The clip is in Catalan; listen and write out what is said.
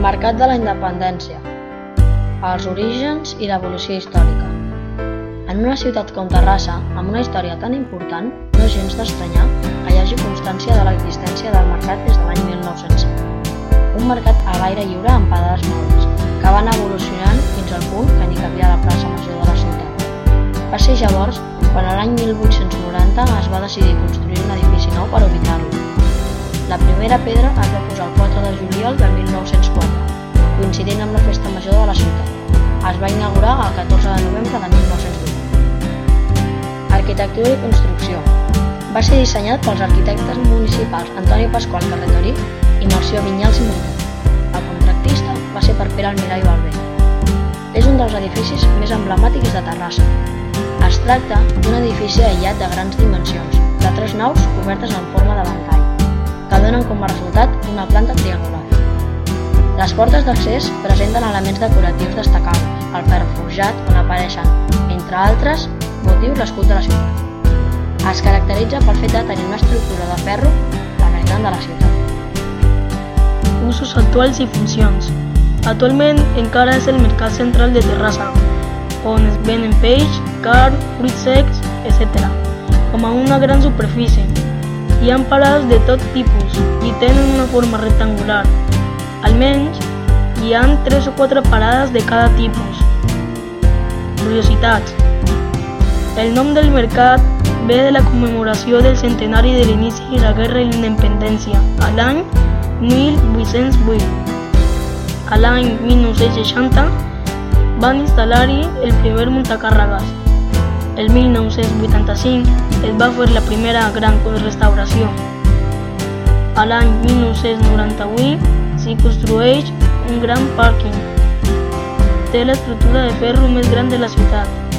Mercat de la Independència. Els orígens i l'evolució històrica. En una ciutat com Terrassa, amb una història tan important, no és gens d'estranyar que hi hagi constància de l'existència del mercat des de l'any 1905. Un mercat a l'aire lliure amb parades mòbils, que van evolucionant fins al punt que n'hi cabia a la plaça major de la ciutat. Va ser llavors quan l'any 1890 es va decidir construir un edifici nou per ubicar-lo. La primera pedra es va posar el 4 de juliol de 1904, coincidint amb la festa major de la ciutat. Es va inaugurar el 14 de novembre de 1908. Arquitectura i construcció. Va ser dissenyat pels arquitectes municipals Antoni Pasqual Carretorí i Marció Vinyals i Muntó. El contractista va ser per Pere Almirall Balbé. És un dels edificis més emblemàtics de Terrassa. Es tracta d'un edifici aïllat de grans dimensions, de tres naus cobertes en forma de ventall, que donen com a resultat una planta triangular. Les portes d'accés presenten elements decoratius destacables, el ferro forjat on apareixen, entre altres, motius l'escut de la ciutat. Es caracteritza pel fet de tenir una estructura de ferro gran de la ciutat. Usos actuals i funcions. Actualment encara és el mercat central de Terrassa, on es venen peix, carn, fruits secs, etc. Com a una gran superfície. Hi ha parades de tot tipus i tenen una forma rectangular. Almenys hi han 3 o 4 parades de cada tipus. Curiositats. El nom del mercat ve de la commemoració del centenari de l'inici de la Guerra de la Independència, a l'any 1808. A l'any 1960 van instal·lar-hi el primer muntacàrregues. El 1985 es va fer la primera gran restauració. A l'any 1998 s'hi construeix un gran pàrquing. Té l'estructura de ferro més gran de la ciutat.